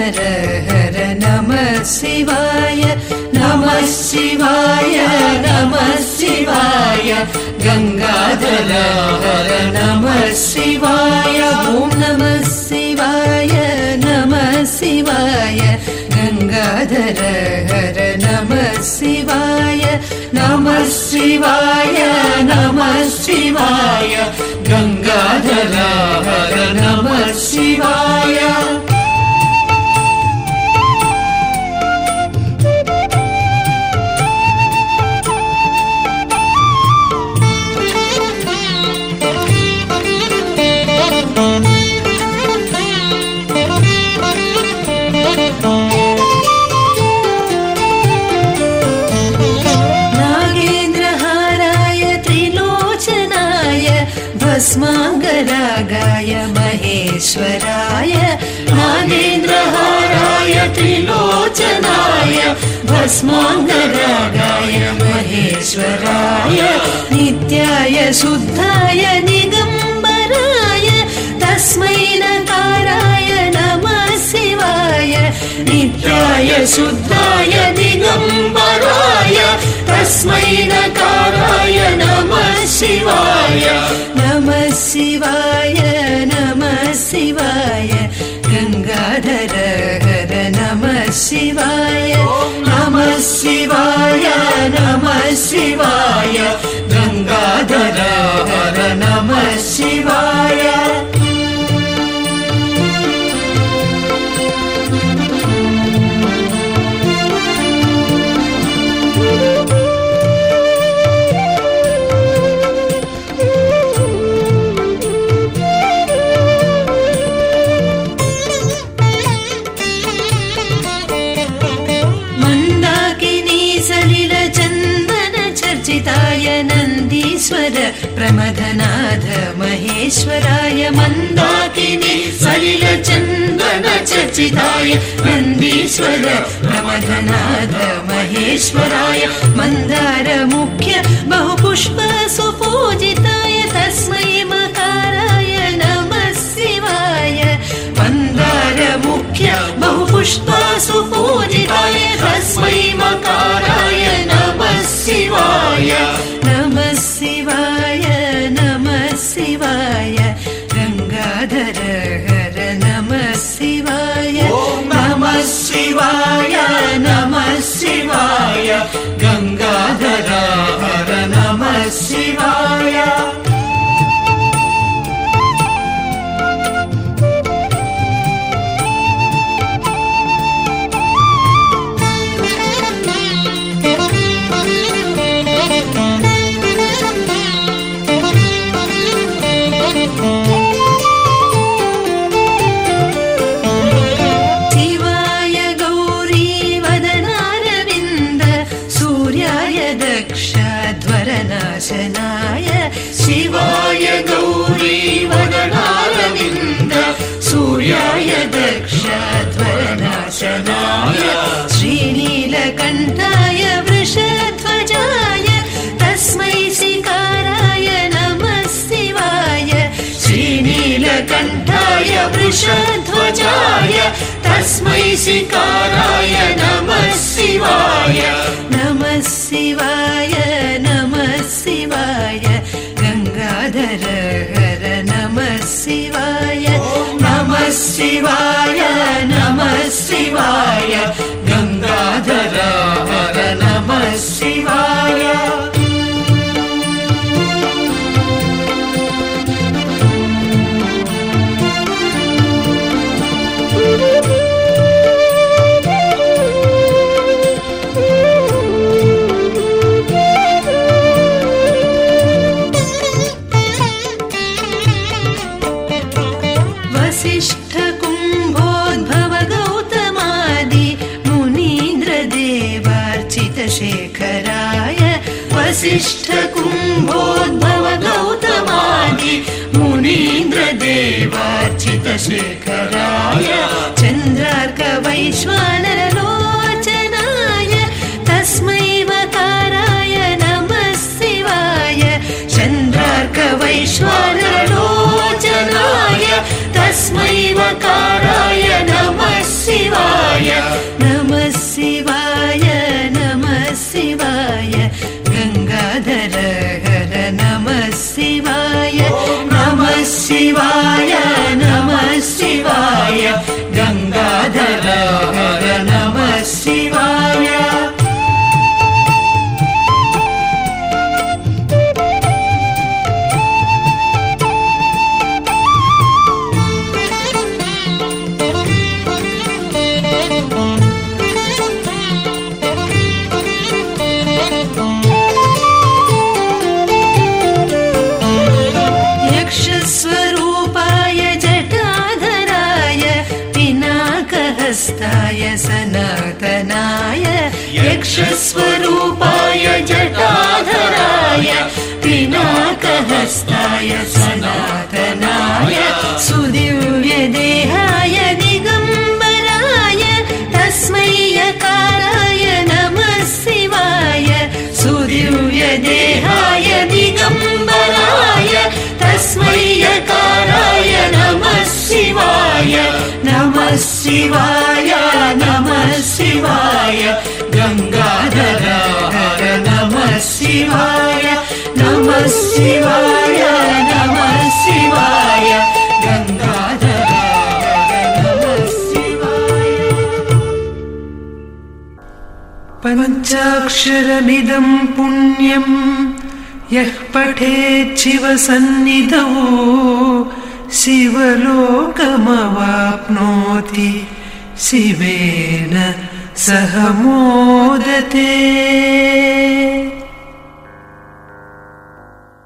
हर हर नमः शिवाय नमः शिवाय नमः शिवाय। गङ्गाधर हर नमः शिवाय ॐ नमः शिवाय नमः शिवाय। गङ्गाधर हर नमः शिवाय नमः शिवाय नमः शिवाय। गङ्गाधर हर नमः शिवाय। भस्माङ्गरागाय महेश्वराय नागेन्द्रहाराय त्रिलोचनाय भस्माङ्गरागाय महेश्वराय नित्याय शुद्धाय निगम्बराय तस्मै नकाराय नमः शिवाय नित्याय शुद्धाय दिगम्बराय तस्मै नकाराय नमः शिवाय शिवाय नमः शिवाय गङ्गाधर हर नमः शिवाय नमः शिवाय नमः शिवाय प्रमथनाथ महेश्वराय मन्दाकिनी सलिल चन्दन चर्चिताय नन्दीश्वर प्रमथनाथ महेश्वराय मन्दार मुख्य बहुपुष्प सुपूजिताय तस्मै मकाराय नमः शिवाय मन्दार मुख्य बहुपुष्प सुपूजिताय नमः श्रीनीलकण्ठाय वृषध्वजाय तस्मै शिकाराय नमः शिवाय। नमः शिवाय नमः शिवाय। गङ्गाधर हर नमः शिवाय। नमः शिवाय नमः शिवाय। गङ्गाधर हर नमः शिवाय वसिष्ठ कुम्भोद्भव गौतमादि मुनीन्द्रदेवार्चित शेखराय हस्ताय सनातनाय यक्षस्वरूपाय जटाधराय पिनाकहस्ताय सनातनाय सुदिव्यदेह शिवाय नमः शिवाय गङ्गाधर हर नमः शिवाय नमः शिवाय नमः शिवाय गङ्गाधर हर नमः पुण्यम् यः पठेच्छिवसन्निधौ शिवलोकमवाप्नोति। शिवेन सह मोदते